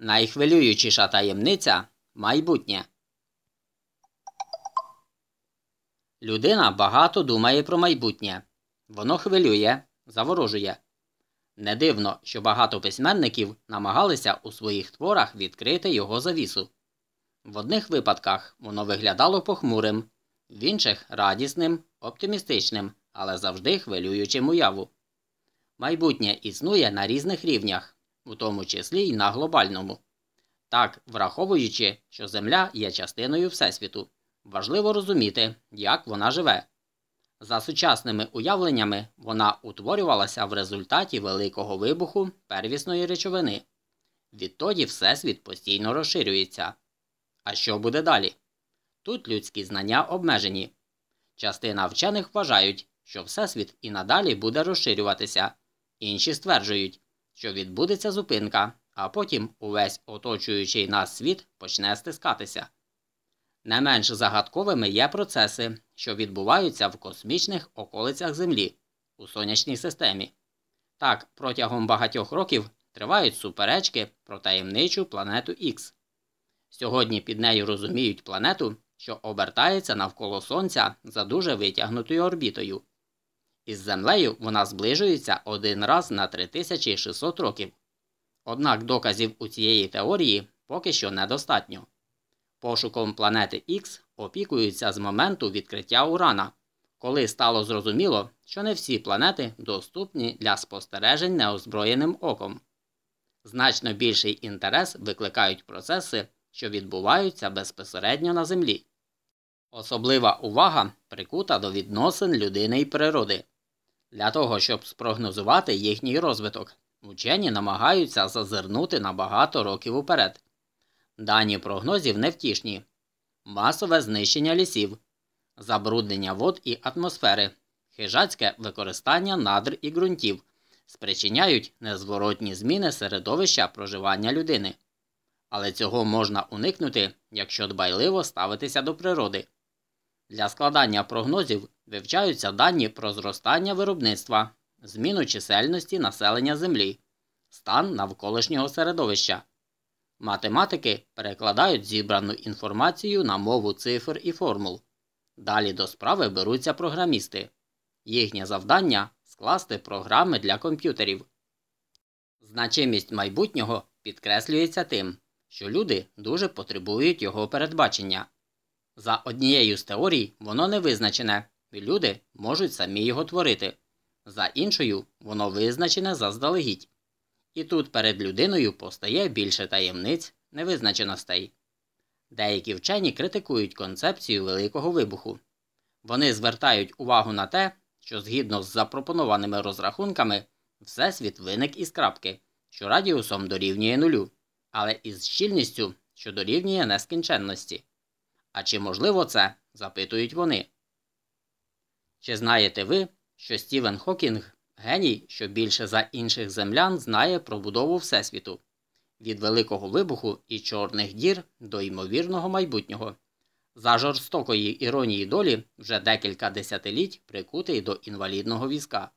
Найхвилюючіша таємниця майбутнє. Людина багато думає про майбутнє. Воно хвилює, заворожує. Не дивно, що багато письменників намагалися у своїх творах відкрити його завісу. В одних випадках воно виглядало похмурим, в інших радісним, оптимістичним, але завжди хвилюючим уяву. Майбутнє існує на різних рівнях, у тому числі й на глобальному. Так, враховуючи, що Земля є частиною Всесвіту, важливо розуміти, як вона живе. За сучасними уявленнями, вона утворювалася в результаті великого вибуху первісної речовини. Відтоді Всесвіт постійно розширюється. А що буде далі? Тут людські знання обмежені. Частина вчених вважають, що Всесвіт і надалі буде розширюватися, інші стверджують, що відбудеться зупинка, а потім увесь оточуючий нас світ почне стискатися. Не менш загадковими є процеси, що відбуваються в космічних околицях Землі у сонячній системі. Так, протягом багатьох років тривають суперечки про таємничу планету Х. Сьогодні під нею розуміють планету, що обертається навколо Сонця за дуже витягнутою орбітою. Із Землею вона зближується один раз на 3600 років. Однак доказів у цієї теорії поки що недостатньо. Пошуком планети Х опікуються з моменту відкриття Урана, коли стало зрозуміло, що не всі планети доступні для спостережень неозброєним оком. Значно більший інтерес викликають процеси, що відбуваються безпосередньо на Землі. Особлива увага прикута до відносин людини і природи. Для того, щоб спрогнозувати їхній розвиток, учені намагаються зазирнути на багато років уперед. Дані прогнозів невтішні, масове знищення лісів, забруднення вод і атмосфери, хижацьке використання надр і ґрунтів спричиняють незворотні зміни середовища проживання людини. Але цього можна уникнути, якщо дбайливо ставитися до природи. Для складання прогнозів вивчаються дані про зростання виробництва, зміну чисельності населення Землі, стан навколишнього середовища. Математики перекладають зібрану інформацію на мову цифр і формул. Далі до справи беруться програмісти. Їхнє завдання скласти програми для комп'ютерів. Значимість майбутнього підкреслюється тим, що люди дуже потребують його передбачення. За однією з теорій воно не визначене, і люди можуть самі його творити. За іншою, воно визначене заздалегідь. І тут перед людиною постає більше таємниць, невизначеностей. Деякі вчені критикують концепцію Великого вибуху. Вони звертають увагу на те, що згідно з запропонованими розрахунками, Всесвіт виник із крапки, що радіусом дорівнює нулю, але із щільністю, що дорівнює нескінченності. А чи можливо це? запитують вони. Чи знаєте ви, що Стівен Хокінг геній, що більше за інших землян знає про будову Всесвіту від Великого вибуху і чорних дір до ймовірного майбутнього? За жорстокої іронії долі вже декілька десятиліть прикутий до інвалідного візка.